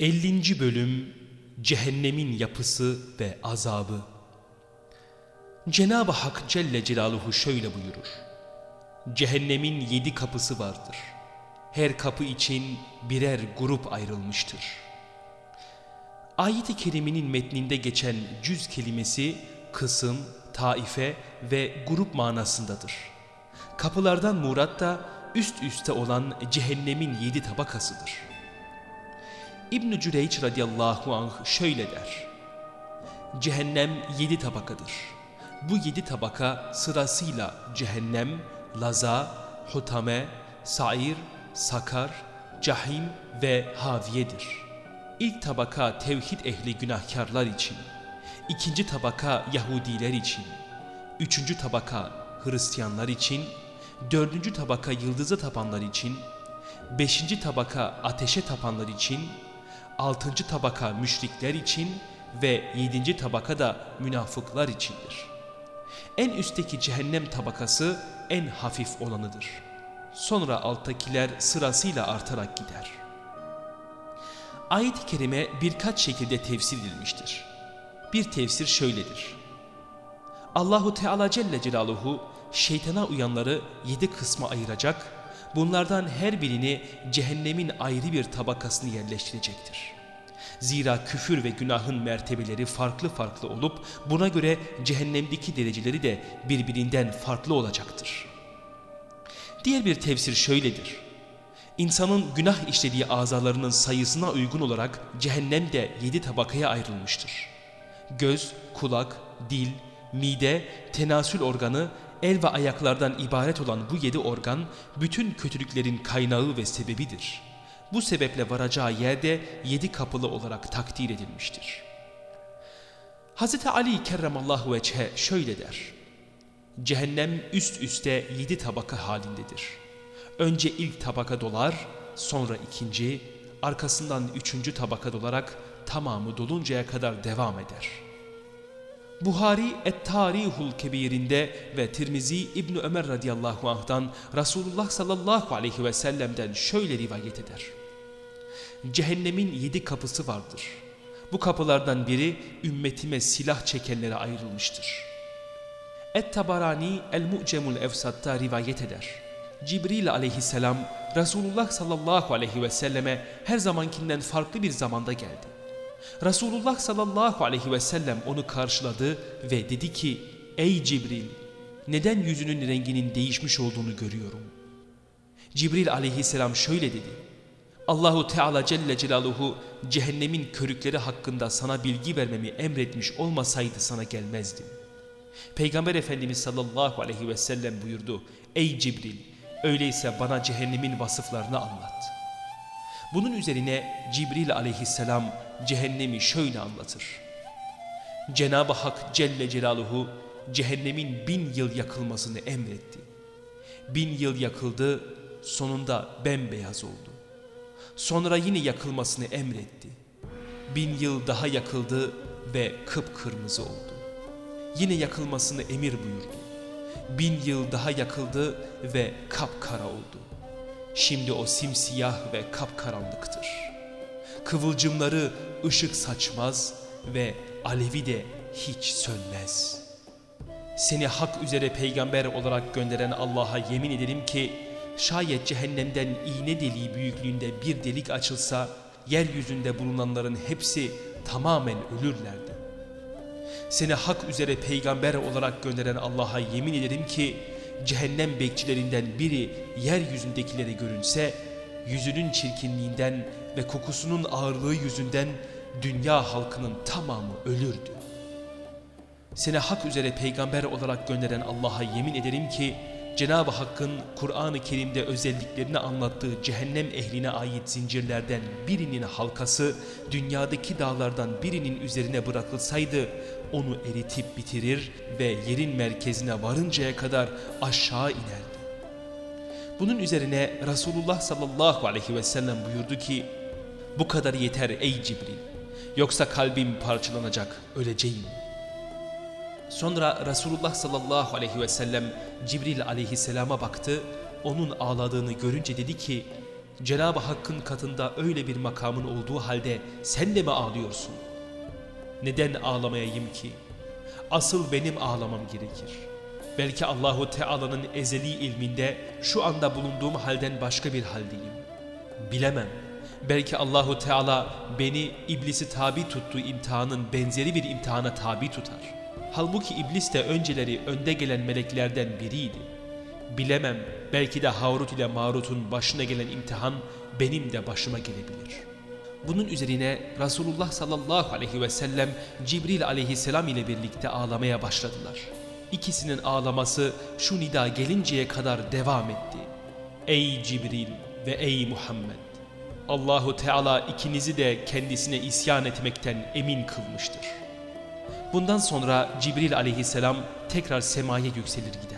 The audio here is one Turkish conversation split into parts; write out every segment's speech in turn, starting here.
50. Bölüm Cehennemin Yapısı ve Azabı Cenab-ı Hak Celle Celaluhu şöyle buyurur. Cehennemin yedi kapısı vardır. Her kapı için birer grup ayrılmıştır. Ayet-i Kerime'nin metninde geçen cüz kelimesi kısım, taife ve grup manasındadır. Kapılardan murat da üst üste olan cehennemin yedi tabakasıdır. İbn-i Cüreyç radiyallahu anh şöyle der. Cehennem yedi tabakadır. Bu yedi tabaka sırasıyla cehennem, laza, hutame, sair, sakar, cahim ve haviyedir. İlk tabaka tevhid ehli günahkarlar için, ikinci tabaka Yahudiler için, üçüncü tabaka Hristiyanlar için, dördüncü tabaka yıldıza tapanlar için, beşinci tabaka ateşe tapanlar için, altıncı tabaka müşrikler için ve yedinci tabaka da münafıklar içindir. En üstteki cehennem tabakası en hafif olanıdır. Sonra alttakiler sırasıyla artarak gider. Ayet-i Kerime birkaç şekilde tefsir edilmiştir. Bir tefsir şöyledir. Allahu Teala Celle Celaluhu şeytana uyanları yedi kısma ayıracak, bunlardan her birini cehennemin ayrı bir tabakasını yerleştirecektir. Zira küfür ve günahın mertebeleri farklı farklı olup buna göre cehennemdeki dereceleri de birbirinden farklı olacaktır. Diğer bir tefsir şöyledir. İnsanın günah işlediği azalarının sayısına uygun olarak cehennem de yedi tabakaya ayrılmıştır. Göz, kulak, dil, mide, tenasül organı, el ve ayaklardan ibaret olan bu yedi organ bütün kötülüklerin kaynağı ve sebebidir. Bu sebeple varacağı yerde yedi kapılı olarak takdir edilmiştir. Hz. Ali kerramallahu veçhe şöyle der. Cehennem üst üste yedi tabaka halindedir. Önce ilk tabaka dolar, sonra ikinci, arkasından üçüncü tabaka dolarak tamamı doluncaya kadar devam eder.'' Buhari Et-Tarihul Kebir'inde ve Tirmizi İbni Ömer radıyallahu anh'dan Resulullah sallallahu aleyhi ve sellem'den şöyle rivayet eder. Cehennemin yedi kapısı vardır. Bu kapılardan biri ümmetime silah çekenlere ayrılmıştır. Et-Tabarani El-Mu'cemul Efsat'ta rivayet eder. Cibril aleyhisselam Resulullah sallallahu aleyhi ve selleme her zamankinden farklı bir zamanda geldi. Resulullah sallallahu aleyhi ve sellem onu karşıladı ve dedi ki Ey Cibril neden yüzünün renginin değişmiş olduğunu görüyorum. Cibril aleyhisselam şöyle dedi. Allahu Teala Celle Celaluhu cehennemin körükleri hakkında sana bilgi vermemi emretmiş olmasaydı sana gelmezdim. Peygamber Efendimiz sallallahu aleyhi ve sellem buyurdu. Ey Cibril öyleyse bana cehennemin vasıflarını anlat. Bunun üzerine Cibril aleyhisselam cehennemi şöyle anlatır. Cenab-ı Hak Celle Celaluhu cehennemin bin yıl yakılmasını emretti. Bin yıl yakıldı sonunda bembeyaz oldu. Sonra yine yakılmasını emretti. Bin yıl daha yakıldı ve kıpkırmızı oldu. Yine yakılmasını emir buyurdu. Bin yıl daha yakıldı ve kapkara oldu. Şimdi o simsiyah ve kapkaranlıktır. Kıvılcımları ışık saçmaz ve alevi de hiç sönmez. Seni hak üzere peygamber olarak gönderen Allah'a yemin ederim ki şayet cehennemden iğne deliği büyüklüğünde bir delik açılsa yeryüzünde bulunanların hepsi tamamen ölürlerdi. Seni hak üzere peygamber olarak gönderen Allah'a yemin ederim ki cehennem bekçilerinden biri yeryüzündekilere görünse yüzünün çirkinliğinden ve kokusunun ağırlığı yüzünden dünya halkının tamamı ölürdü. Seni hak üzere peygamber olarak gönderen Allah'a yemin ederim ki Cenab-ı Hakk'ın Kur'an-ı Kerim'de özelliklerini anlattığı cehennem ehline ait zincirlerden birinin halkası dünyadaki dağlardan birinin üzerine bırakılsaydı onu eritip bitirir ve yerin merkezine varıncaya kadar aşağı inerdi. Bunun üzerine Resulullah sallallahu aleyhi ve sellem buyurdu ki bu kadar yeter ey Cibril yoksa kalbim parçalanacak öleceğim. Sonra Resulullah sallallahu aleyhi ve sellem Cibril aleyhisselama baktı onun ağladığını görünce dedi ki Cenab-ı Hakk'ın katında öyle bir makamın olduğu halde sen de mi ağlıyorsun? Neden ağlamayayım ki? Asıl benim ağlamam gerekir. Belki Allahu Teala'nın ezeli ilminde şu anda bulunduğum halden başka bir haldeyim. Bilemem. Belki Allahu Teala beni iblisi tabi tuttuğu imtihanın benzeri bir imtihana tabi tutar. Halbuki iblis de önceleri önde gelen meleklerden biriydi. Bilemem belki de Harut ile Marut'un başına gelen imtihan benim de başıma gelebilir. Bunun üzerine Resulullah sallallahu aleyhi ve sellem Cibril aleyhisselam ile birlikte ağlamaya başladılar. İkisinin ağlaması şu nida gelinceye kadar devam etti. Ey Cibril ve ey Muhammed! Allahu Teala ikinizi de kendisine isyan etmekten emin kılmıştır. Bundan sonra Cibril aleyhisselam tekrar semaya yükselir gider.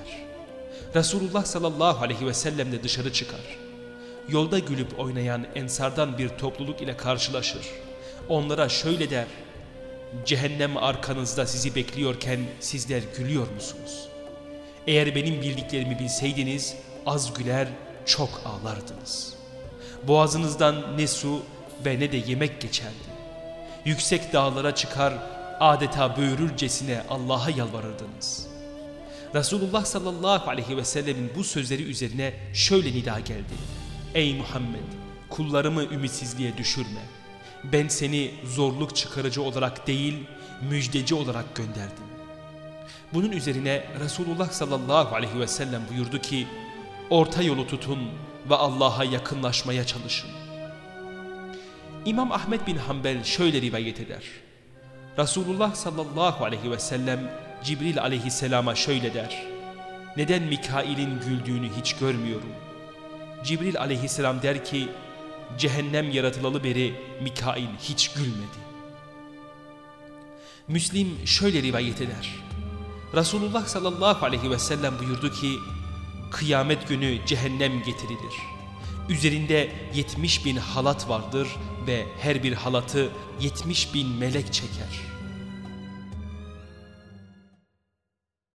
Resulullah sallallahu aleyhi ve sellem de dışarı çıkar. Yolda gülüp oynayan ensardan bir topluluk ile karşılaşır. Onlara şöyle der. Cehennem arkanızda sizi bekliyorken sizler gülüyor musunuz? Eğer benim bildiklerimi bilseydiniz az güler çok ağlardınız. Boğazınızdan ne su ve ne de yemek geçerdi. Yüksek dağlara çıkar adeta böğürürcesine Allah'a yalvarırdınız. Resulullah sallallahu aleyhi ve sellemin bu sözleri üzerine şöyle nida geldi. Ey Muhammed kullarımı ümitsizliğe düşürme. Ben seni zorluk çıkarıcı olarak değil müjdeci olarak gönderdim. Bunun üzerine Resulullah sallallahu aleyhi ve sellem buyurdu ki orta yolu tutun ve Allah'a yakınlaşmaya çalışın. İmam Ahmet bin Hanbel şöyle rivayet eder. Resulullah sallallahu aleyhi ve sellem Cibril aleyhisselama şöyle der. Neden Mikail'in güldüğünü hiç görmüyorum? Cibril aleyhisselam der ki cehennem yaratılalı beri Mikail hiç gülmedi. Müslim şöyle rivayet eder. Resulullah sallallahu aleyhi ve sellem buyurdu ki kıyamet günü cehennem getirilir. Üzerinde yetmiş bin halat vardır ve her bir halatı yetmiş bin melek çeker.''